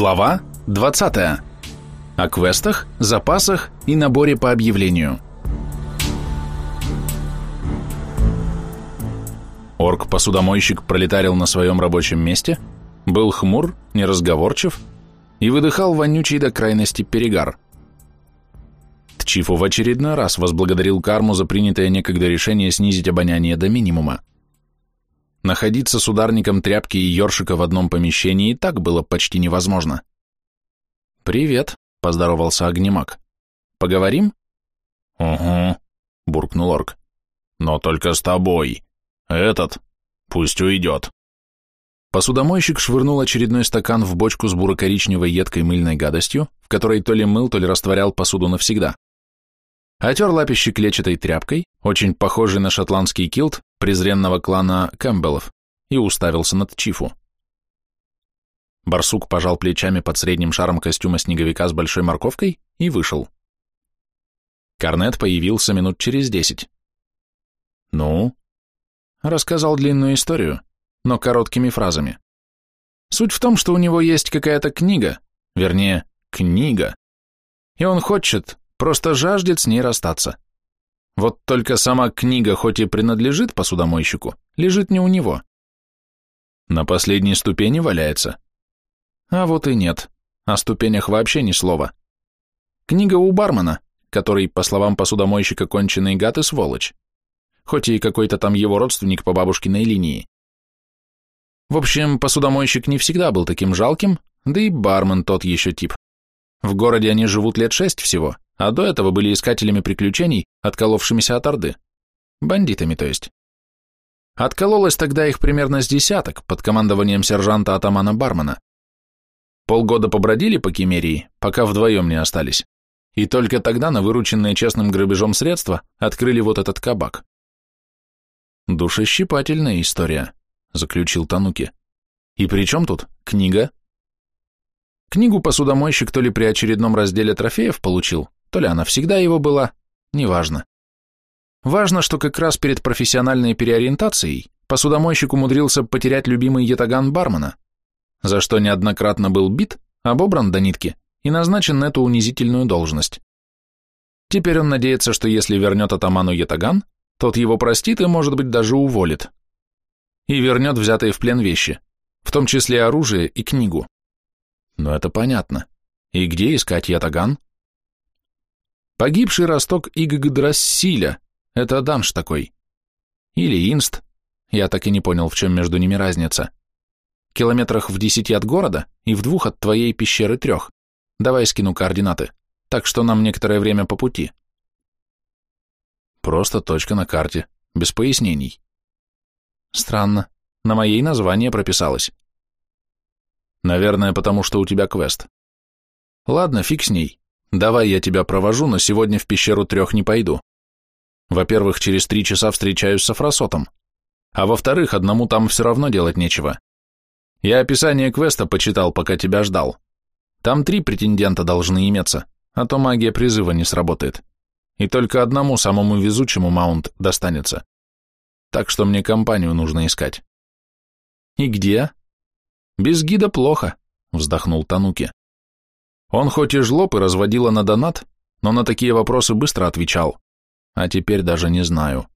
Глава 20. О квестах, запасах и наборе по объявлению. Орк-посудомойщик пролетарил на своем рабочем месте, был хмур, неразговорчив и выдыхал вонючий до крайности перегар. Тчифу в очередной раз возблагодарил карму за принятое некогда решение снизить обоняние до минимума. Находиться с ударником тряпки и ёршика в одном помещении и так было почти невозможно. «Привет», — поздоровался огнемак. «Поговорим?» «Угу», — буркнул орк. «Но только с тобой. Этот пусть уйдет». Посудомойщик швырнул очередной стакан в бочку с буро-коричневой едкой мыльной гадостью, в которой то ли мыл, то ли растворял посуду навсегда. Отер лапище клетчатой тряпкой, очень похожий на шотландский килт презренного клана Кэмпбеллов, и уставился над Чифу. Барсук пожал плечами под средним шаром костюма снеговика с большой морковкой и вышел. Корнет появился минут через десять. «Ну?» Рассказал длинную историю, но короткими фразами. Суть в том, что у него есть какая-то книга, вернее, книга, и он хочет, просто жаждет с ней расстаться. Вот только сама книга, хоть и принадлежит посудомойщику, лежит не у него. На последней ступени валяется. А вот и нет, о ступенях вообще ни слова. Книга у бармена, который, по словам посудомойщика, конченый гад и сволочь. Хоть и какой-то там его родственник по бабушкиной линии. В общем, посудомойщик не всегда был таким жалким, да и бармен тот еще тип. В городе они живут лет шесть всего, а до этого были искателями приключений, отколовшимися от Орды. Бандитами, то есть. Откололось тогда их примерно с десяток под командованием сержанта-атамана Бармана. Полгода побродили по Кемерии, пока вдвоем не остались. И только тогда на вырученные честным грабежом средства открыли вот этот кабак. «Душещипательная история», — заключил Тануки. «И при чем тут книга?» Книгу посудомойщик то ли при очередном разделе трофеев получил, то ли она всегда его была, неважно. Важно, что как раз перед профессиональной переориентацией посудомойщик умудрился потерять любимый ятаган бармена, за что неоднократно был бит, обобран до нитки и назначен на эту унизительную должность. Теперь он надеется, что если вернет атаману ятаган, тот его простит и, может быть, даже уволит. И вернет взятые в плен вещи, в том числе оружие и книгу. Но это понятно. И где искать ятаган? Погибший росток Иггдрассиля, это данж такой. Или инст, я так и не понял, в чем между ними разница. Километрах в десяти от города и в двух от твоей пещеры трех. Давай скину координаты, так что нам некоторое время по пути. Просто точка на карте, без пояснений. Странно, на моей название прописалось. Наверное, потому что у тебя квест. Ладно, фиг с ней. Давай я тебя провожу, но сегодня в пещеру трех не пойду. Во-первых, через три часа встречаюсь с Афросотом. А во-вторых, одному там все равно делать нечего. Я описание квеста почитал, пока тебя ждал. Там три претендента должны иметься, а то магия призыва не сработает. И только одному самому везучему маунт достанется. Так что мне компанию нужно искать. И где? Без гида плохо, вздохнул Тануки. Он хоть и жлоб и разводила на донат, но на такие вопросы быстро отвечал. А теперь даже не знаю.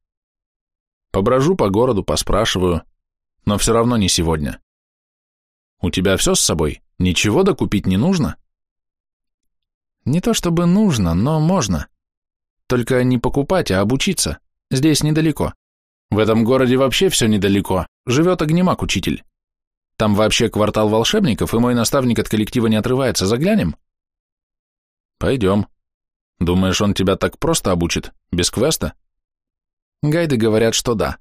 Поброжу по городу, поспрашиваю, но все равно не сегодня. У тебя все с собой? Ничего докупить не нужно? Не то чтобы нужно, но можно. Только не покупать, а обучиться. Здесь недалеко. В этом городе вообще все недалеко. Живет огнемак-учитель. Там вообще квартал волшебников, и мой наставник от коллектива не отрывается. Заглянем? Пойдем. Думаешь, он тебя так просто обучит, без квеста? Гайды говорят, что да.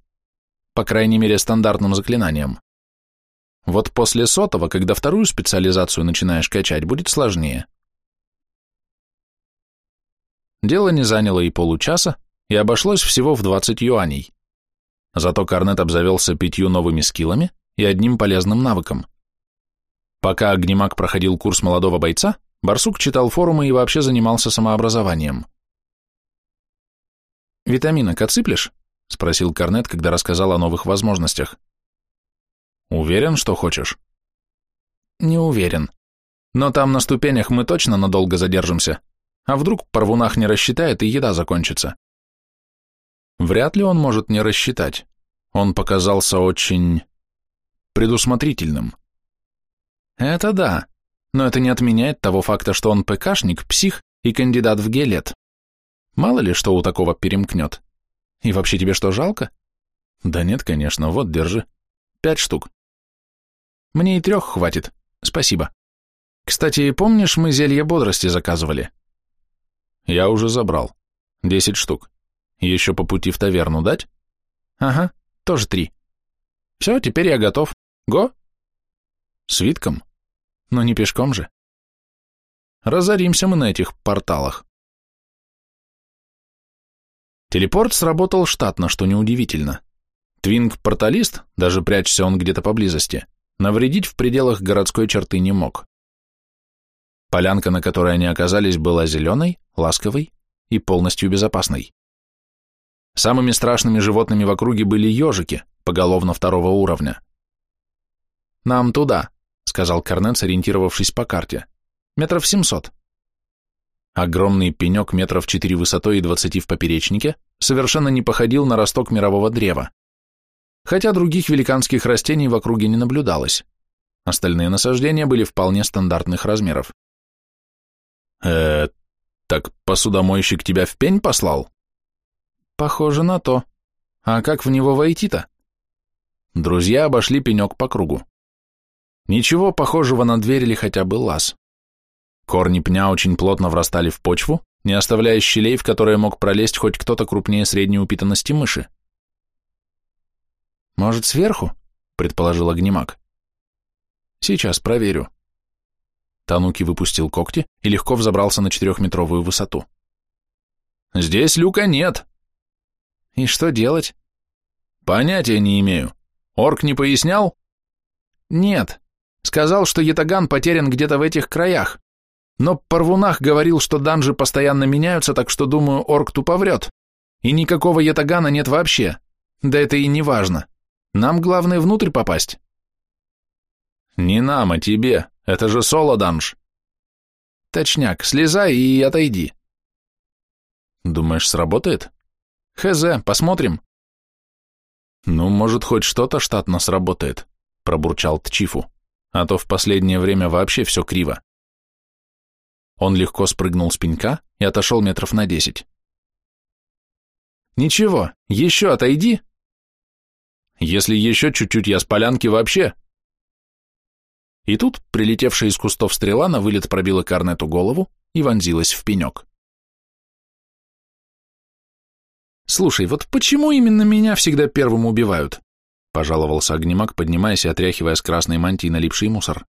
По крайней мере, стандартным заклинаниям. Вот после сотого, когда вторую специализацию начинаешь качать, будет сложнее. Дело не заняло и получаса, и обошлось всего в 20 юаней. Зато Корнет обзавелся пятью новыми скиллами и одним полезным навыком. Пока Огнемак проходил курс молодого бойца, Барсук читал форумы и вообще занимался самообразованием. «Витаминок отсыплешь?» — спросил Корнет, когда рассказал о новых возможностях. «Уверен, что хочешь?» «Не уверен. Но там на ступенях мы точно надолго задержимся. А вдруг Парвунах не рассчитает и еда закончится? Вряд ли он может не рассчитать. Он показался очень предусмотрительным. Это да, но это не отменяет того факта, что он ПКшник, псих и кандидат в гелет. Мало ли, что у такого перемкнет. И вообще тебе что, жалко? Да нет, конечно, вот, держи. Пять штук. Мне и трех хватит, спасибо. Кстати, помнишь, мы зелье бодрости заказывали? Я уже забрал. Десять штук. Еще по пути в таверну дать? Ага, тоже три. Все, теперь я готов. Го? Свитком? Но не пешком же. Разоримся мы на этих порталах. Телепорт сработал штатно, что неудивительно. Твинг-порталист, даже прячься он где-то поблизости, навредить в пределах городской черты не мог. Полянка, на которой они оказались, была зеленой, ласковой и полностью безопасной. Самыми страшными животными в округе были ежики, поголовно второго уровня. «Нам туда», — сказал Корнет, сориентировавшись по карте. «Метров семьсот». Огромный пенек метров четыре высотой и двадцати в поперечнике совершенно не походил на росток мирового древа. Хотя других великанских растений в округе не наблюдалось. Остальные насаждения были вполне стандартных размеров э так посудомойщик тебя в пень послал?» «Похоже на то. А как в него войти-то?» Друзья обошли пенек по кругу. Ничего похожего на дверь или хотя бы лаз. Корни пня очень плотно врастали в почву, не оставляя щелей, в которые мог пролезть хоть кто-то крупнее средней упитанности мыши. «Может, сверху?» — предположил огнемак. «Сейчас проверю». Тануки выпустил когти и легко взобрался на четырехметровую высоту. «Здесь люка нет!» «И что делать?» «Понятия не имею. Орк не пояснял?» «Нет. Сказал, что Ятаган потерян где-то в этих краях. Но Парвунах говорил, что данжи постоянно меняются, так что, думаю, орк тупо врет. И никакого Ятагана нет вообще. Да это и не важно. Нам главное внутрь попасть». «Не нам, а тебе. Это же соло-данж. Точняк, слезай и отойди. Думаешь, сработает? Хз, посмотрим. Ну, может, хоть что-то штатно сработает, пробурчал Тчифу, а то в последнее время вообще все криво. Он легко спрыгнул с пенька и отошел метров на десять. Ничего, еще отойди. Если еще чуть-чуть я с полянки вообще, и тут, прилетевшая из кустов стрела, на вылет пробила Корнету голову и вонзилась в пенек. «Слушай, вот почему именно меня всегда первым убивают?» — пожаловался огнемак, поднимаясь и отряхивая с красной мантии налипший мусор.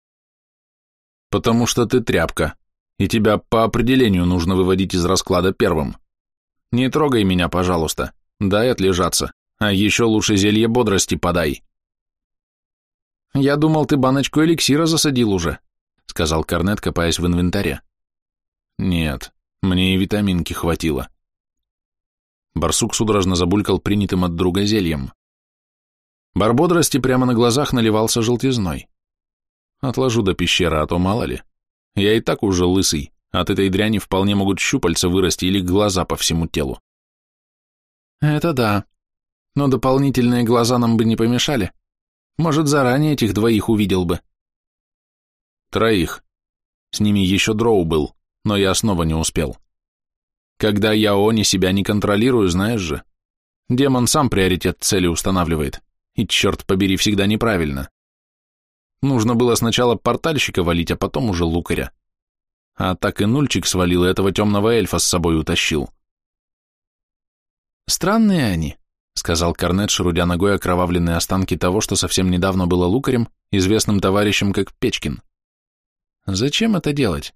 «Потому что ты тряпка, и тебя по определению нужно выводить из расклада первым. Не трогай меня, пожалуйста, дай отлежаться, а еще лучше зелье бодрости подай». «Я думал, ты баночку эликсира засадил уже», — сказал Корнет, копаясь в инвентаре. «Нет, мне и витаминки хватило». Барсук судорожно забулькал принятым от друга зельем. Бар бодрости прямо на глазах наливался желтизной. Отложу до пещеры, а то мало ли. Я и так уже лысый, от этой дряни вполне могут щупальца вырасти или глаза по всему телу. Это да, но дополнительные глаза нам бы не помешали. Может, заранее этих двоих увидел бы. Троих. С ними еще дроу был, но я снова не успел. Когда я Они себя не контролирую, знаешь же. Демон сам приоритет цели устанавливает. И, черт побери, всегда неправильно. Нужно было сначала портальщика валить, а потом уже лукаря. А так и нульчик свалил, и этого темного эльфа с собой утащил. Странные они, — сказал Корнет, шерудя ногой окровавленные останки того, что совсем недавно было лукарем, известным товарищем как Печкин. «Зачем это делать?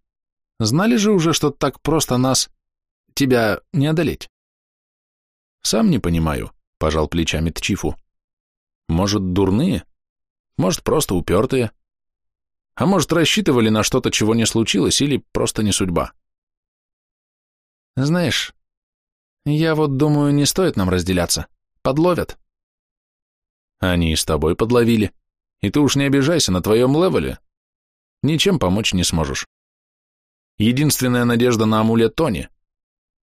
Знали же уже, что так просто нас... тебя не одолеть?» «Сам не понимаю», — пожал плечами Тчифу. «Может, дурные? Может, просто упертые? А может, рассчитывали на что-то, чего не случилось, или просто не судьба?» «Знаешь, я вот думаю, не стоит нам разделяться. Подловят. Они и с тобой подловили. И ты уж не обижайся на твоем левеле. ничем помочь не сможешь. Единственная надежда на амулет Тони.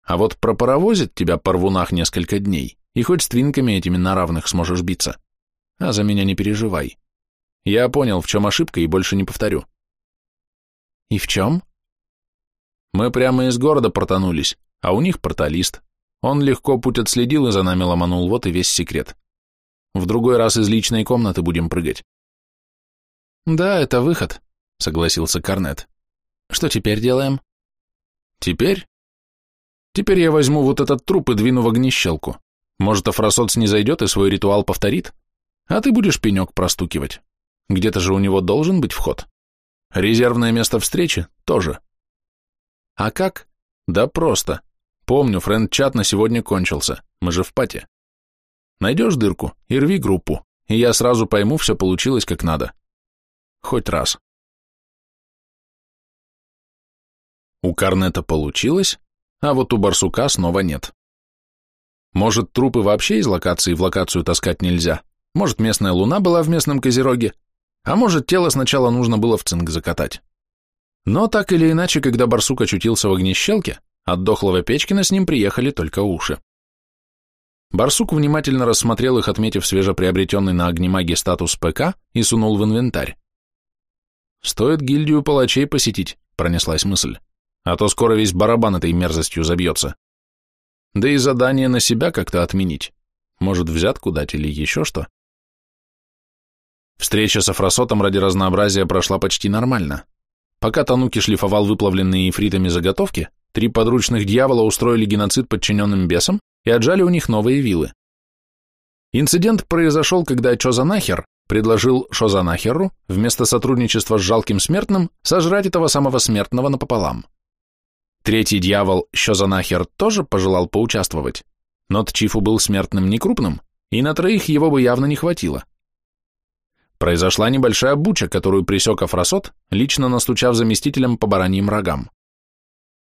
А вот пропаровозит тебя по рвунах несколько дней, и хоть с твинками этими на равных сможешь биться. А за меня не переживай. Я понял, в чем ошибка, и больше не повторю. И в чем? Мы прямо из города портанулись, а у них порталист. Он легко путь отследил и за нами ломанул, вот и весь секрет. В другой раз из личной комнаты будем прыгать. Да, это выход, согласился Корнет. Что теперь делаем? Теперь? Теперь я возьму вот этот труп и двину в огнищелку. Может, Афросоц не зайдет и свой ритуал повторит? А ты будешь пенек простукивать. Где-то же у него должен быть вход. Резервное место встречи тоже. А как? Да просто. Помню, френд-чат на сегодня кончился. Мы же в пати. Найдешь дырку и рви группу, и я сразу пойму, все получилось как надо. Хоть раз. У Карнета получилось, а вот у Барсука снова нет. Может, трупы вообще из локации в локацию таскать нельзя? Может, местная луна была в местном Козероге? А может, тело сначала нужно было в цинк закатать? Но так или иначе, когда барсук очутился в огнещелке, от дохлого Печкина с ним приехали только уши. Барсук внимательно рассмотрел их, отметив свежеприобретенный на огнемаге статус ПК и сунул в инвентарь. «Стоит гильдию палачей посетить», — пронеслась мысль, «а то скоро весь барабан этой мерзостью забьется. Да и задание на себя как-то отменить. Может, взятку дать или еще что?» Встреча с Афросотом ради разнообразия прошла почти нормально. Пока Тануки шлифовал выплавленные ифритами заготовки, три подручных дьявола устроили геноцид подчиненным бесам и отжали у них новые вилы. Инцидент произошел, когда Чозанахер предложил Шозанахеру вместо сотрудничества с жалким смертным сожрать этого самого смертного напополам. Третий дьявол, Щозанахер, тоже пожелал поучаствовать, но Тчифу был смертным некрупным, и на троих его бы явно не хватило. Произошла небольшая буча, которую пресек Афросот, лично настучав заместителем по бараньим рогам.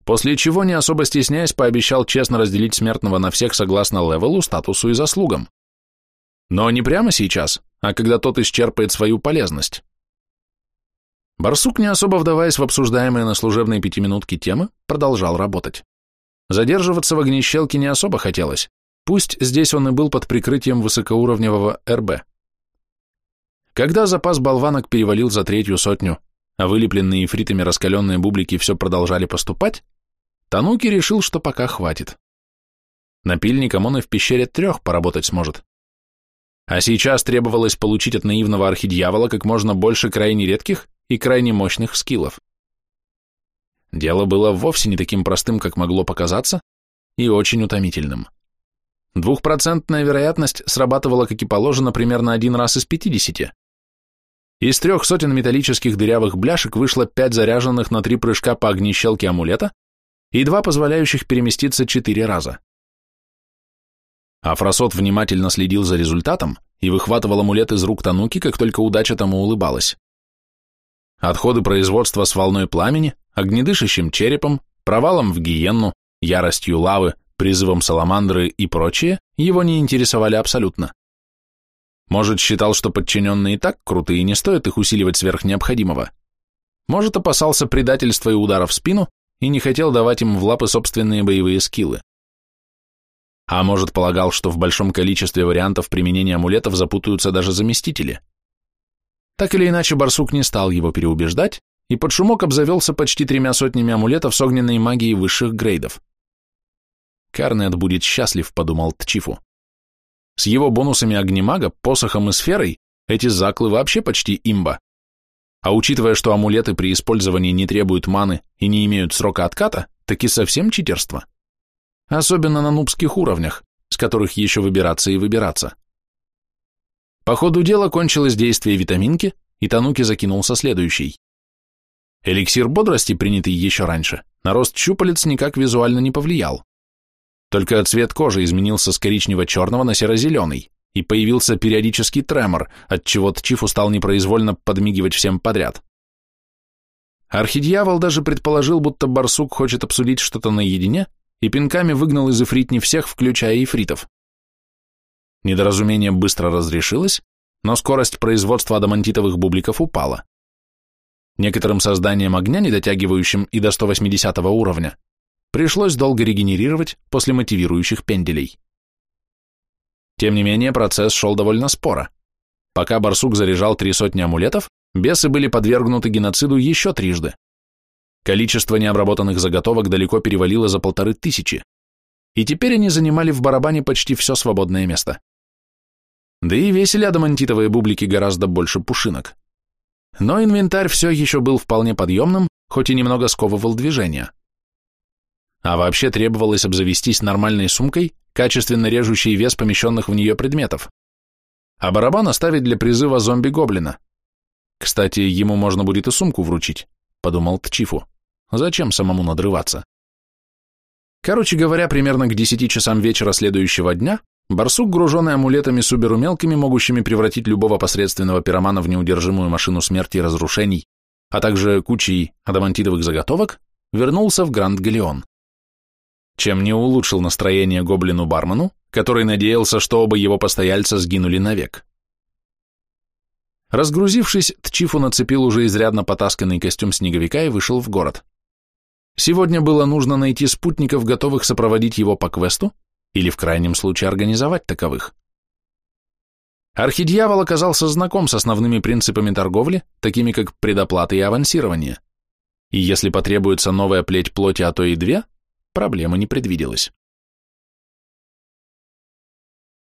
После чего, не особо стесняясь, пообещал честно разделить смертного на всех согласно левелу, статусу и заслугам. Но не прямо сейчас, а когда тот исчерпает свою полезность. Барсук, не особо вдаваясь в обсуждаемые на служебной пятиминутке темы, продолжал работать. Задерживаться в огнещелке не особо хотелось, пусть здесь он и был под прикрытием высокоуровневого РБ. Когда запас болванок перевалил за третью сотню, а вылепленные фритами раскаленные бублики все продолжали поступать, Тануки решил, что пока хватит. Напильником он и в пещере трех поработать сможет. А сейчас требовалось получить от наивного архидьявола как можно больше крайне редких и крайне мощных скиллов. Дело было вовсе не таким простым, как могло показаться, и очень утомительным. Двухпроцентная вероятность срабатывала, как и положено, примерно один раз из пятидесяти. Из трех сотен металлических дырявых бляшек вышло пять заряженных на три прыжка по огнещелке амулета и два позволяющих переместиться четыре раза. Афросот внимательно следил за результатом и выхватывал амулет из рук Тануки, как только удача тому улыбалась. Отходы производства с волной пламени, огнедышащим черепом, провалом в гиенну, яростью лавы, призывом саламандры и прочее его не интересовали абсолютно. Может, считал, что подчиненные и так крутые, и не стоит их усиливать сверх необходимого. Может, опасался предательства и удара в спину и не хотел давать им в лапы собственные боевые скиллы. А может, полагал, что в большом количестве вариантов применения амулетов запутаются даже заместители. Так или иначе, барсук не стал его переубеждать и под шумок обзавелся почти тремя сотнями амулетов с огненной магией высших грейдов. Карнет будет счастлив, подумал Тчифу. С его бонусами огнемага, посохом и сферой эти заклы вообще почти имба. А учитывая, что амулеты при использовании не требуют маны и не имеют срока отката, так и совсем читерство. Особенно на нубских уровнях, с которых еще выбираться и выбираться. По ходу дела кончилось действие витаминки, и Тануки закинулся следующий. Эликсир бодрости, принятый еще раньше, на рост щупалец никак визуально не повлиял. Только цвет кожи изменился с коричнево-черного на серо-зеленый, и появился периодический тремор, отчего Тчифу стал непроизвольно подмигивать всем подряд. Архидьявол даже предположил, будто барсук хочет обсудить что-то наедине, и пинками выгнал из эфритни всех, включая эфритов. Недоразумение быстро разрешилось, но скорость производства адамантитовых бубликов упала. Некоторым созданиям огня, не дотягивающим и до 180 уровня, пришлось долго регенерировать после мотивирующих пенделей. Тем не менее, процесс шел довольно споро. Пока барсук заряжал три сотни амулетов, бесы были подвергнуты геноциду еще трижды. Количество необработанных заготовок далеко перевалило за полторы тысячи, и теперь они занимали в барабане почти все свободное место. Да и весили адамантитовые бублики гораздо больше пушинок. Но инвентарь все еще был вполне подъемным, хоть и немного сковывал движение. А вообще требовалось обзавестись нормальной сумкой, качественно режущей вес помещенных в нее предметов. А барабан оставить для призыва зомби-гоблина. Кстати, ему можно будет и сумку вручить, подумал Тчифу. Зачем самому надрываться? Короче говоря, примерно к 10 часам вечера следующего дня барсук, груженный амулетами суберу мелкими, могущими превратить любого посредственного пиромана в неудержимую машину смерти и разрушений, а также кучей адамантидовых заготовок, вернулся в Гранд Галеон. Чем не улучшил настроение гоблину-бармену, который надеялся, что оба его постояльца сгинули навек. Разгрузившись, Тчифу нацепил уже изрядно потасканный костюм снеговика и вышел в город. Сегодня было нужно найти спутников, готовых сопроводить его по квесту, или в крайнем случае организовать таковых. Архидьявол оказался знаком с основными принципами торговли, такими как предоплата и авансирование. И если потребуется новая плеть плоти, а то и две, проблемы не предвиделось.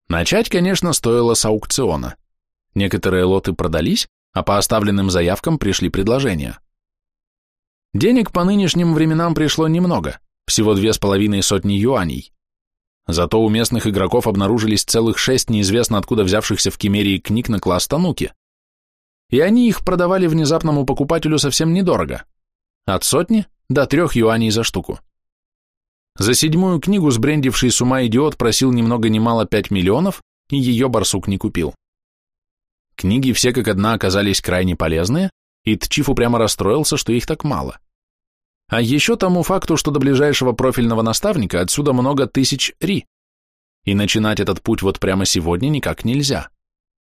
Начать, конечно, стоило с аукциона. Некоторые лоты продались, а по оставленным заявкам пришли предложения. Денег по нынешним временам пришло немного, всего две с половиной сотни юаней. Зато у местных игроков обнаружились целых шесть неизвестно откуда взявшихся в Кемерии книг на класс Тануки. И они их продавали внезапному покупателю совсем недорого, от сотни до трех юаней за штуку. За седьмую книгу сбрендивший с ума идиот просил ни много ни мало пять миллионов, и ее барсук не купил. Книги все как одна оказались крайне полезные, и Тчифу прямо расстроился, что их так мало. А еще тому факту, что до ближайшего профильного наставника отсюда много тысяч ри, и начинать этот путь вот прямо сегодня никак нельзя.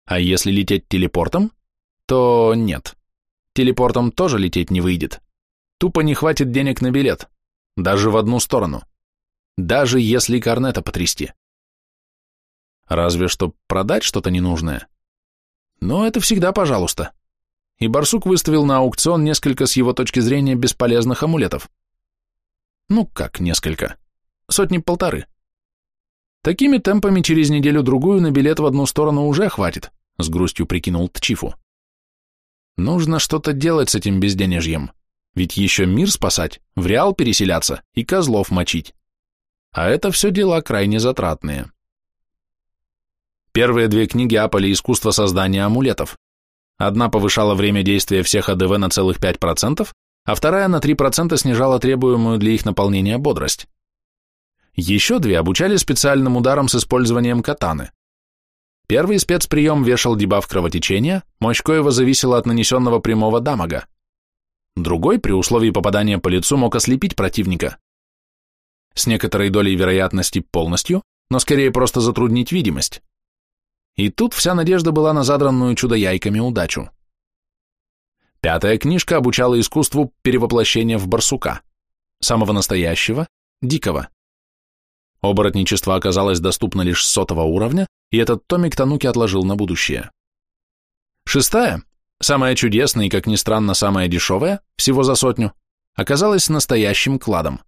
А если лететь телепортом, то нет. Телепортом тоже лететь не выйдет. Тупо не хватит денег на билет, даже в одну сторону. Даже если корнета потрясти. Разве что продать что-то ненужное. Но это всегда пожалуйста и барсук выставил на аукцион несколько с его точки зрения бесполезных амулетов. Ну как несколько? Сотни-полторы. Такими темпами через неделю-другую на билет в одну сторону уже хватит, с грустью прикинул Тчифу. Нужно что-то делать с этим безденежьем, ведь еще мир спасать, в реал переселяться и козлов мочить. А это все дела крайне затратные. Первые две книги апали искусство создания амулетов. Одна повышала время действия всех АДВ на целых 5%, а вторая на 3% снижала требуемую для их наполнения бодрость. Еще две обучали специальным ударам с использованием катаны. Первый спецприем вешал дебаф кровотечения, мощь коего зависела от нанесенного прямого дамага. Другой, при условии попадания по лицу, мог ослепить противника. С некоторой долей вероятности полностью, но скорее просто затруднить видимость. И тут вся надежда была на задранную чудо-яйками удачу. Пятая книжка обучала искусству перевоплощения в барсука, самого настоящего, дикого. Оборотничество оказалось доступно лишь с сотого уровня, и этот томик Тануки отложил на будущее. Шестая, самая чудесная и, как ни странно, самая дешевая, всего за сотню, оказалась настоящим кладом.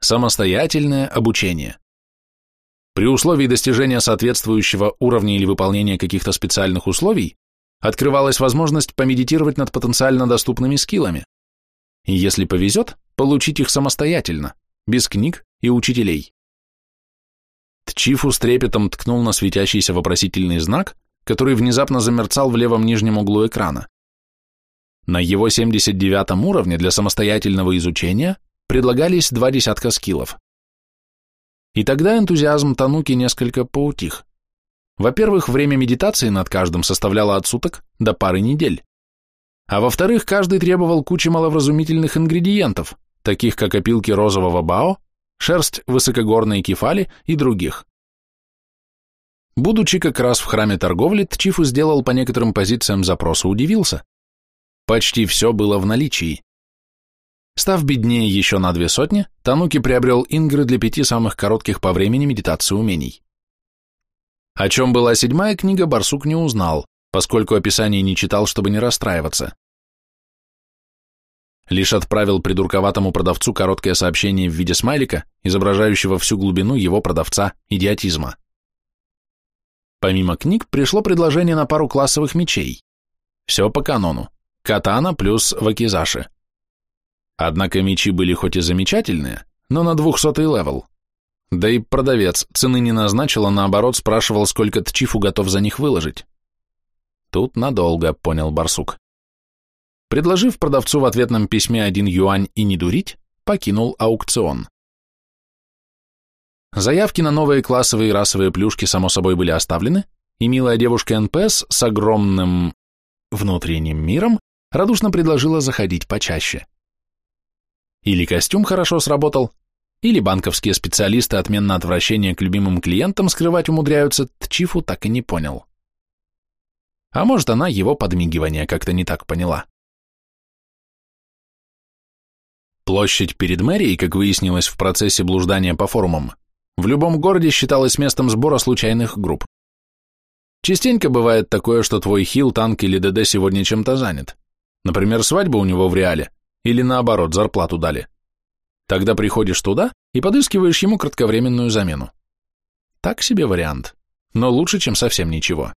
Самостоятельное обучение. При условии достижения соответствующего уровня или выполнения каких-то специальных условий открывалась возможность помедитировать над потенциально доступными скиллами. И если повезет, получить их самостоятельно, без книг и учителей. Тчифу с трепетом ткнул на светящийся вопросительный знак, который внезапно замерцал в левом нижнем углу экрана. На его 79 уровне для самостоятельного изучения предлагались два десятка скиллов. И тогда энтузиазм Тануки несколько поутих. Во-первых, время медитации над каждым составляло от суток до пары недель. А во-вторых, каждый требовал кучи маловразумительных ингредиентов, таких как опилки розового бао, шерсть высокогорной кефали и других. Будучи как раз в храме торговли, Тчифу сделал по некоторым позициям запроса, удивился. Почти все было в наличии. Став беднее еще на две сотни, Тануки приобрел ингры для пяти самых коротких по времени медитации умений. О чем была седьмая книга, Барсук не узнал, поскольку описание не читал, чтобы не расстраиваться. Лишь отправил придурковатому продавцу короткое сообщение в виде смайлика, изображающего всю глубину его продавца идиотизма. Помимо книг пришло предложение на пару классовых мечей. Все по канону. Катана плюс вакизаши. Однако мечи были хоть и замечательные, но на двухсотый level. Да и продавец цены не назначил, а наоборот спрашивал, сколько Тчифу готов за них выложить. Тут надолго, понял барсук. Предложив продавцу в ответном письме один юань и не дурить, покинул аукцион. Заявки на новые классовые и расовые плюшки, само собой, были оставлены, и милая девушка НПС с огромным внутренним миром радушно предложила заходить почаще. Или костюм хорошо сработал, или банковские специалисты отменно отвращения к любимым клиентам скрывать умудряются, Тчифу так и не понял. А может, она его подмигивание как-то не так поняла. Площадь перед мэрией, как выяснилось в процессе блуждания по форумам, в любом городе считалась местом сбора случайных групп. Частенько бывает такое, что твой хил, танк или ДД сегодня чем-то занят. Например, свадьба у него в реале, или наоборот, зарплату дали. Тогда приходишь туда и подыскиваешь ему кратковременную замену. Так себе вариант, но лучше, чем совсем ничего.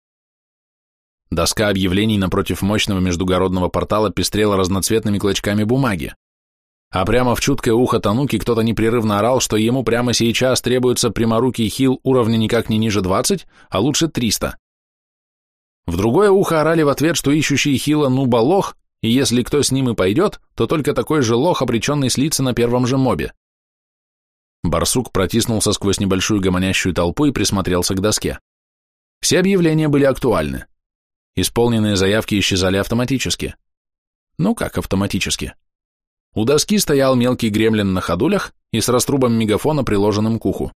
Доска объявлений напротив мощного междугородного портала пестрела разноцветными клочками бумаги а прямо в чуткое ухо Тануки кто-то непрерывно орал, что ему прямо сейчас требуется пряморукий хил уровня никак не ниже 20, а лучше 300. В другое ухо орали в ответ, что ищущий хила нуба лох, и если кто с ним и пойдет, то только такой же лох, обреченный слиться на первом же мобе. Барсук протиснулся сквозь небольшую гомонящую толпу и присмотрелся к доске. Все объявления были актуальны. Исполненные заявки исчезали автоматически. Ну как автоматически? У доски стоял мелкий гремлин на ходулях и с раструбом мегафона, приложенным к уху.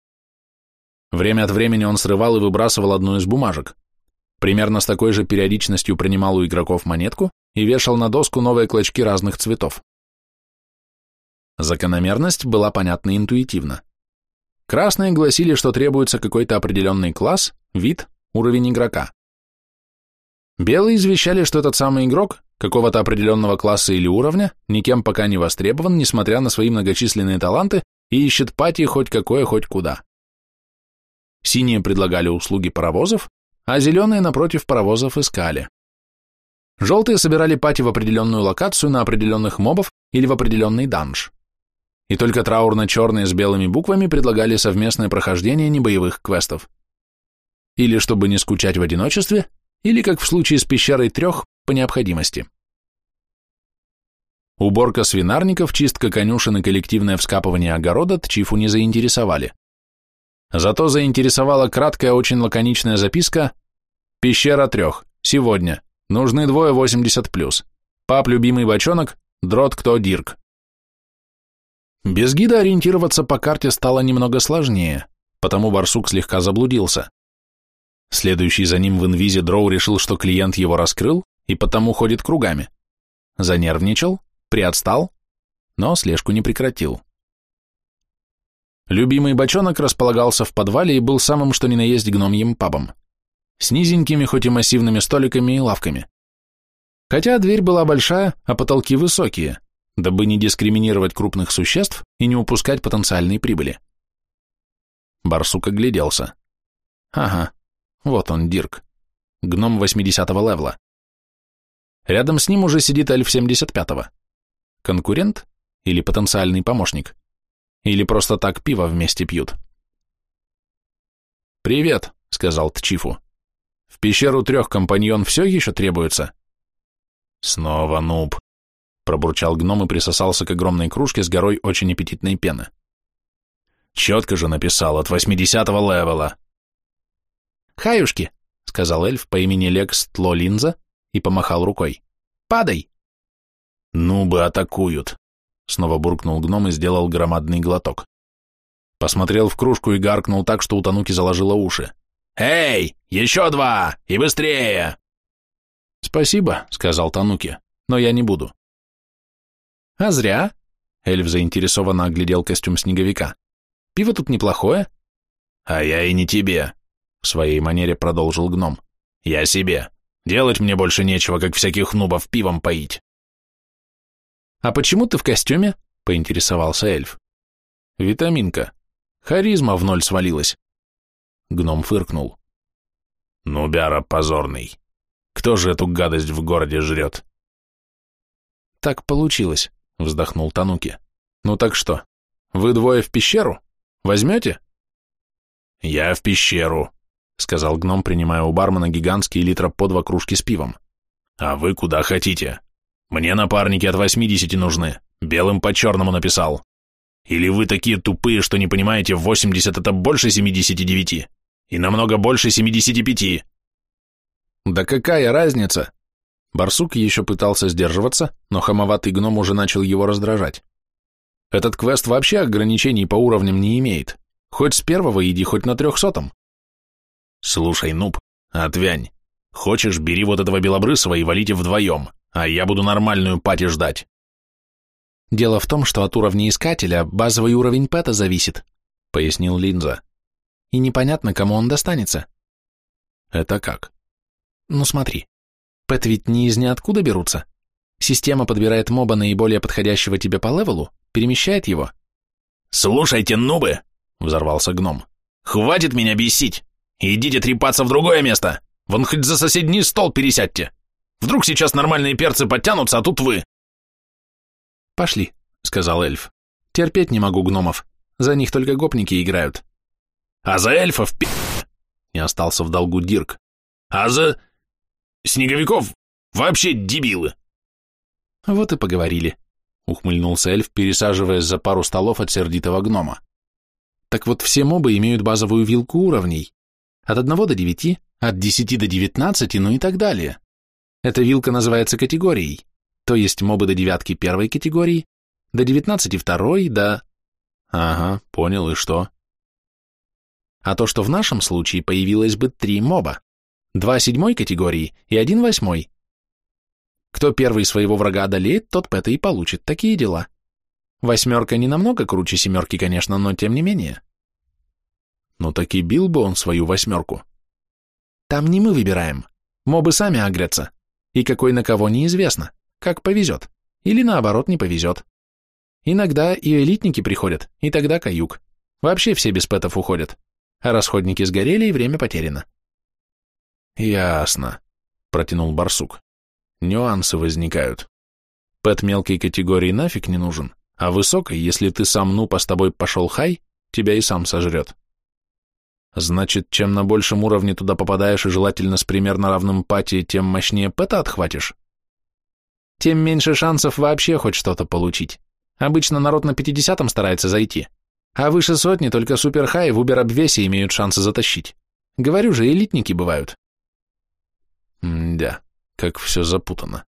Время от времени он срывал и выбрасывал одну из бумажек. Примерно с такой же периодичностью принимал у игроков монетку и вешал на доску новые клочки разных цветов. Закономерность была понятна интуитивно. Красные гласили, что требуется какой-то определенный класс, вид, уровень игрока. Белые извещали, что этот самый игрок какого-то определенного класса или уровня, никем пока не востребован, несмотря на свои многочисленные таланты, и ищет пати хоть какое, хоть куда. Синие предлагали услуги паровозов, а зеленые, напротив, паровозов искали. Желтые собирали пати в определенную локацию на определенных мобов или в определенный данж. И только траурно-черные с белыми буквами предлагали совместное прохождение небоевых квестов. Или чтобы не скучать в одиночестве, или, как в случае с пещерой трех, по необходимости. Уборка свинарников, чистка конюшен и коллективное вскапывание огорода Тчифу не заинтересовали. Зато заинтересовала краткая, очень лаконичная записка «Пещера трех. Сегодня. Нужны двое 80+. Пап, любимый бочонок, дрот кто Дирк». Без гида ориентироваться по карте стало немного сложнее, потому барсук слегка заблудился. Следующий за ним в инвизе Дроу решил, что клиент его раскрыл, и потому ходит кругами. Занервничал, приотстал, но слежку не прекратил. Любимый бочонок располагался в подвале и был самым что ни на есть гномьим пабом, с низенькими, хоть и массивными столиками и лавками. Хотя дверь была большая, а потолки высокие, дабы не дискриминировать крупных существ и не упускать потенциальной прибыли. Барсук огляделся. Ага, вот он, Дирк. Гном 80-го левла. Рядом с ним уже сидит эльф 75-го. Конкурент или потенциальный помощник? Или просто так пиво вместе пьют? «Привет», — сказал Тчифу. «В пещеру трех компаньон все еще требуется?» «Снова нуб», — пробурчал гном и присосался к огромной кружке с горой очень аппетитной пены. «Четко же написал, от восьмидесятого левела». «Хаюшки», — сказал эльф по имени Лекс Тлолинза и помахал рукой. «Падай!» «Нубы атакуют!» Снова буркнул гном и сделал громадный глоток. Посмотрел в кружку и гаркнул так, что у Тануки заложило уши. «Эй, еще два! И быстрее!» «Спасибо», — сказал Тануки. но я не буду. А зря. Эльф заинтересованно оглядел костюм снеговика. Пиво тут неплохое. А я и не тебе, в своей манере продолжил гном. Я себе. Делать мне больше нечего, как всяких нубов пивом поить. А почему ты в костюме? Поинтересовался эльф. Витаминка. Харизма в ноль свалилась. Гном фыркнул. Нубяра позорный. Кто же эту гадость в городе жрет? Так получилось, вздохнул Тануки. Ну так что, вы двое в пещеру? Возьмете? Я в пещеру, сказал гном, принимая у бармена гигантские литра по два кружки с пивом. А вы куда хотите? Мне напарники от восьмидесяти нужны. Белым по черному написал. Или вы такие тупые, что не понимаете, восемьдесят это больше семидесяти девяти и намного больше семидесяти пяти. Да какая разница? Барсук еще пытался сдерживаться, но хамоватый гном уже начал его раздражать. Этот квест вообще ограничений по уровням не имеет. Хоть с первого иди, хоть на трехсотом. Слушай, нуб, отвянь. Хочешь, бери вот этого белобрысого и валите вдвоем, а я буду нормальную пати ждать. Дело в том, что от уровня искателя базовый уровень пэта зависит, пояснил Линза. И непонятно, кому он достанется. Это как? Ну смотри, Пэт ведь не из ниоткуда берутся. Система подбирает моба наиболее подходящего тебе по левелу, перемещает его. «Слушайте, нубы!» — взорвался гном. «Хватит меня бесить! Идите трепаться в другое место! Вон хоть за соседний стол пересядьте! Вдруг сейчас нормальные перцы подтянутся, а тут вы!» «Пошли», — сказал эльф. «Терпеть не могу гномов. За них только гопники играют». «А за эльфов пи...» — не остался в долгу Дирк. «А за...» Снеговиков вообще дебилы. Вот и поговорили, ухмыльнулся эльф, пересаживаясь за пару столов от сердитого гнома. Так вот все мобы имеют базовую вилку уровней. От 1 до 9, от 10 до 19, ну и так далее. Эта вилка называется категорией, то есть мобы до девятки первой категории, до 19 второй, до... Ага, понял, и что? А то, что в нашем случае появилось бы три моба, два седьмой категории и один восьмой. Кто первый своего врага одолеет, тот пэта и получит. Такие дела. Восьмерка не намного круче семерки, конечно, но тем не менее. Ну так и бил бы он свою восьмерку. Там не мы выбираем. Мобы сами агрятся. И какой на кого неизвестно. Как повезет. Или наоборот не повезет. Иногда и элитники приходят, и тогда каюк. Вообще все без пэтов уходят. А расходники сгорели, и время потеряно. Ясно, протянул барсук. Нюансы возникают. Пэт мелкой категории нафиг не нужен, а высокой, если ты сам нупа с тобой пошел хай, тебя и сам сожрет. Значит, чем на большем уровне туда попадаешь и желательно с примерно равным пати, тем мощнее пэта отхватишь? Тем меньше шансов вообще хоть что-то получить. Обычно народ на пятидесятом старается зайти, а выше сотни только суперхай в убер-обвесе имеют шансы затащить. Говорю же, элитники бывают. Да, как все запутано.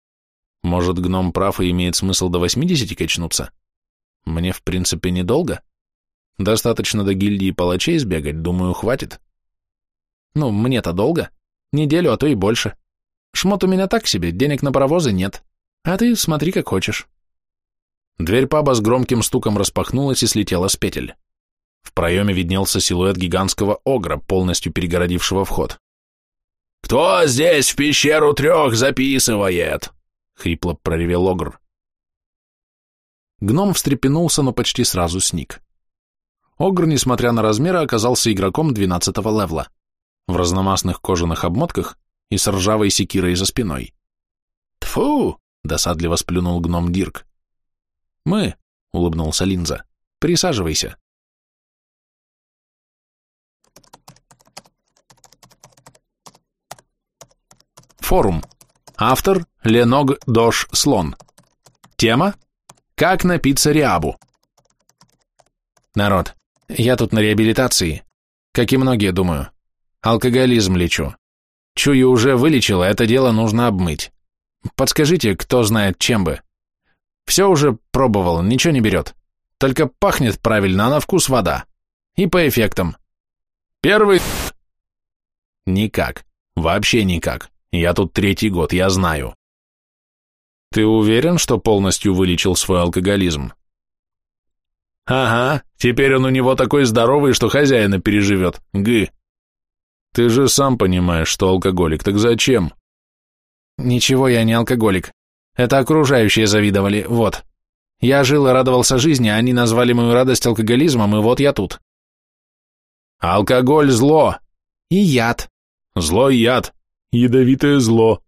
Может, гном прав и имеет смысл до 80 качнуться? Мне, в принципе, недолго. Достаточно до гильдии палачей сбегать, думаю, хватит. Ну, мне-то долго. Неделю, а то и больше. Шмот у меня так себе, денег на паровозы нет. А ты смотри, как хочешь. Дверь паба с громким стуком распахнулась и слетела с петель. В проеме виднелся силуэт гигантского огра, полностью перегородившего вход. «Кто здесь в пещеру трех записывает?» — хрипло проревел Огр. Гном встрепенулся, но почти сразу сник. Огр, несмотря на размеры, оказался игроком двенадцатого левла, в разномастных кожаных обмотках и с ржавой секирой за спиной. «Тьфу!» — досадливо сплюнул гном Дирк. «Мы», — улыбнулся Линза, — «присаживайся». Форум. Автор Леног Дош Слон. Тема «Как напиться Риабу». Народ, я тут на реабилитации. Как и многие, думаю. Алкоголизм лечу. Чую, уже вылечила, это дело нужно обмыть. Подскажите, кто знает, чем бы. Все уже пробовал, ничего не берет. Только пахнет правильно, а на вкус вода. И по эффектам. Первый... Никак. Вообще никак. Я тут третий год, я знаю. Ты уверен, что полностью вылечил свой алкоголизм? Ага, теперь он у него такой здоровый, что хозяина переживет. Гы. Ты же сам понимаешь, что алкоголик, так зачем? Ничего я не алкоголик. Это окружающие завидовали, вот. Я жил и радовался жизни, а они назвали мою радость алкоголизмом, и вот я тут. Алкоголь – зло. И яд. Зло и яд. Ядовитое зло.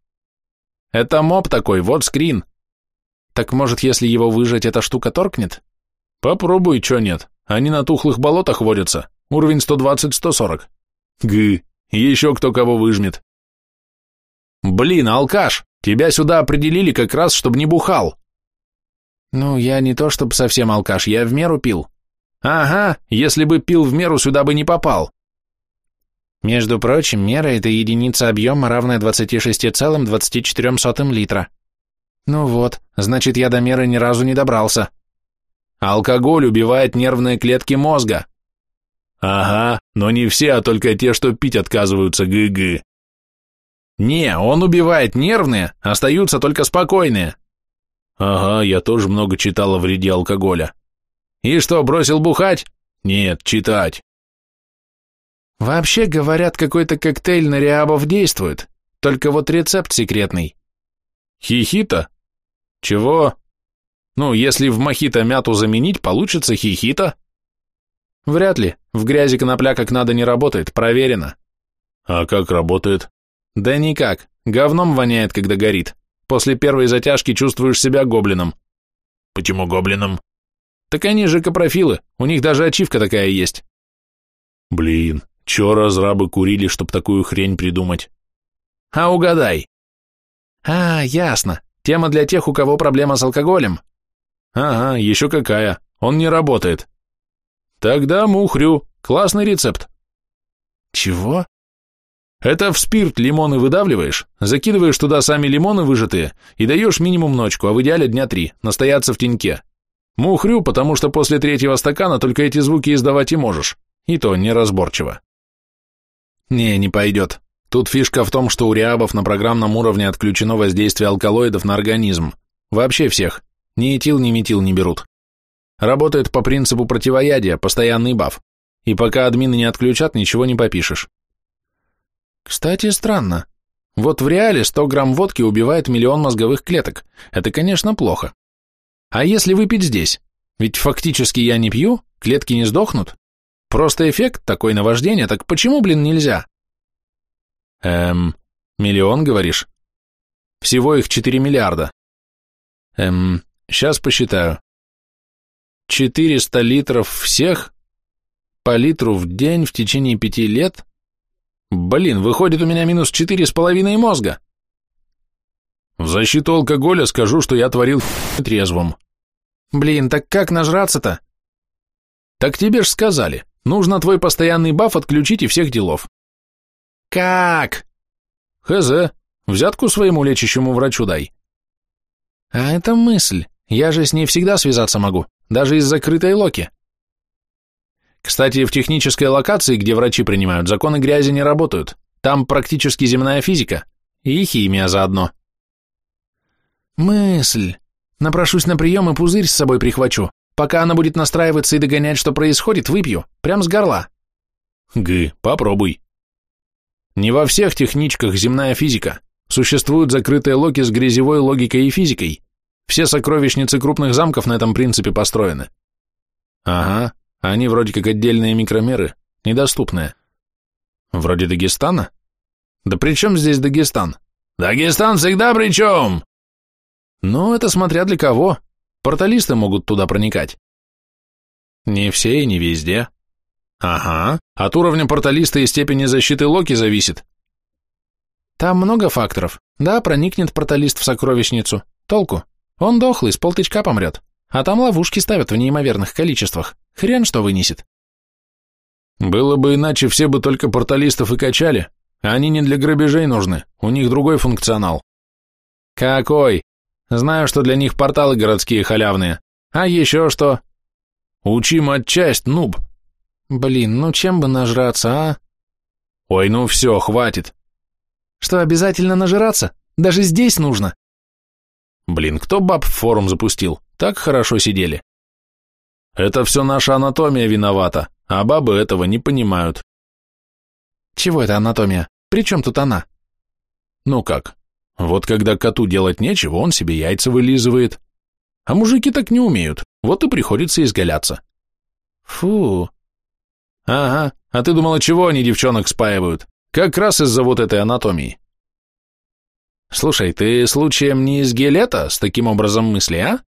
Это моб такой, вот скрин. Так может, если его выжать, эта штука торкнет? Попробуй, чё нет. Они на тухлых болотах водятся. Уровень 120-140. Гы, еще кто кого выжмет. Блин, алкаш, тебя сюда определили как раз, чтобы не бухал. Ну, я не то чтобы совсем алкаш, я в меру пил. Ага, если бы пил в меру, сюда бы не попал. Между прочим, мера – это единица объема, равная 26,24 литра. Ну вот, значит, я до меры ни разу не добрался. Алкоголь убивает нервные клетки мозга. Ага, но не все, а только те, что пить отказываются, гы-гы. Не, он убивает нервные, остаются только спокойные. Ага, я тоже много читал о вреде алкоголя. И что, бросил бухать? Нет, читать. Вообще, говорят, какой-то коктейль на реабов действует, только вот рецепт секретный. Хихита? Чего? Ну, если в мохито мяту заменить, получится хихита. Вряд ли, в грязи конопля как надо не работает, проверено. А как работает? Да никак, говном воняет, когда горит. После первой затяжки чувствуешь себя гоблином. Почему гоблином? Так они же капрофилы, у них даже ачивка такая есть. Блин, чё разрабы курили, чтоб такую хрень придумать? А угадай. А, ясно, тема для тех, у кого проблема с алкоголем. Ага, еще какая, он не работает. Тогда мухрю, классный рецепт. Чего? Это в спирт лимоны выдавливаешь, закидываешь туда сами лимоны выжатые и даешь минимум ночку, а в идеале дня три, настояться в теньке. Мухрю, потому что после третьего стакана только эти звуки издавать и можешь, и то неразборчиво. Не, не пойдет. Тут фишка в том, что у реабов на программном уровне отключено воздействие алкалоидов на организм. Вообще всех. Ни этил, ни метил не берут. Работает по принципу противоядия, постоянный баф. И пока админы не отключат, ничего не попишешь. Кстати, странно. Вот в реале 100 грамм водки убивает миллион мозговых клеток. Это, конечно, плохо. А если выпить здесь? Ведь фактически я не пью, клетки не сдохнут. Просто эффект такой наваждения, так почему, блин, нельзя? Эм, миллион, говоришь? Всего их 4 миллиарда. Эм, сейчас посчитаю. 400 литров всех? По литру в день в течение пяти лет? Блин, выходит у меня минус четыре с половиной мозга. В защиту алкоголя скажу, что я творил трезвым. Блин, так как нажраться-то? Так тебе ж сказали, нужно твой постоянный баф отключить и всех делов. Как? Хз, взятку своему лечащему врачу дай. А это мысль, я же с ней всегда связаться могу, даже из закрытой локи. Кстати, в технической локации, где врачи принимают, законы грязи не работают. Там практически земная физика. И химия заодно. Мысль. Напрошусь на прием и пузырь с собой прихвачу. Пока она будет настраиваться и догонять, что происходит, выпью. Прям с горла. Гы, попробуй. Не во всех техничках земная физика. Существуют закрытые локи с грязевой логикой и физикой. Все сокровищницы крупных замков на этом принципе построены. Ага, они вроде как отдельные микромеры, недоступные. Вроде Дагестана? Да при чем здесь Дагестан? Дагестан всегда при чем? Ну, это смотря для кого. Порталисты могут туда проникать. Не все и не везде. Ага, от уровня порталиста и степени защиты Локи зависит. Там много факторов. Да, проникнет порталист в сокровищницу. Толку? Он дохлый, с полтычка помрет. А там ловушки ставят в неимоверных количествах. Хрен что вынесет. Было бы иначе, все бы только порталистов и качали. Они не для грабежей нужны, у них другой функционал. Какой? Знаю, что для них порталы городские халявные. А еще что? Учи матчасть, нуб. Блин, ну чем бы нажраться, а? Ой, ну все, хватит. Что, обязательно нажираться? Даже здесь нужно? Блин, кто баб в форум запустил? Так хорошо сидели. Это все наша анатомия виновата, а бабы этого не понимают. Чего это анатомия? При чем тут она? Ну как? Вот когда коту делать нечего, он себе яйца вылизывает. А мужики так не умеют, вот и приходится изгаляться. Фу. Ага, а ты думала, чего они девчонок спаивают? Как раз из-за вот этой анатомии. Слушай, ты случаем не из гелета с таким образом мысли, а?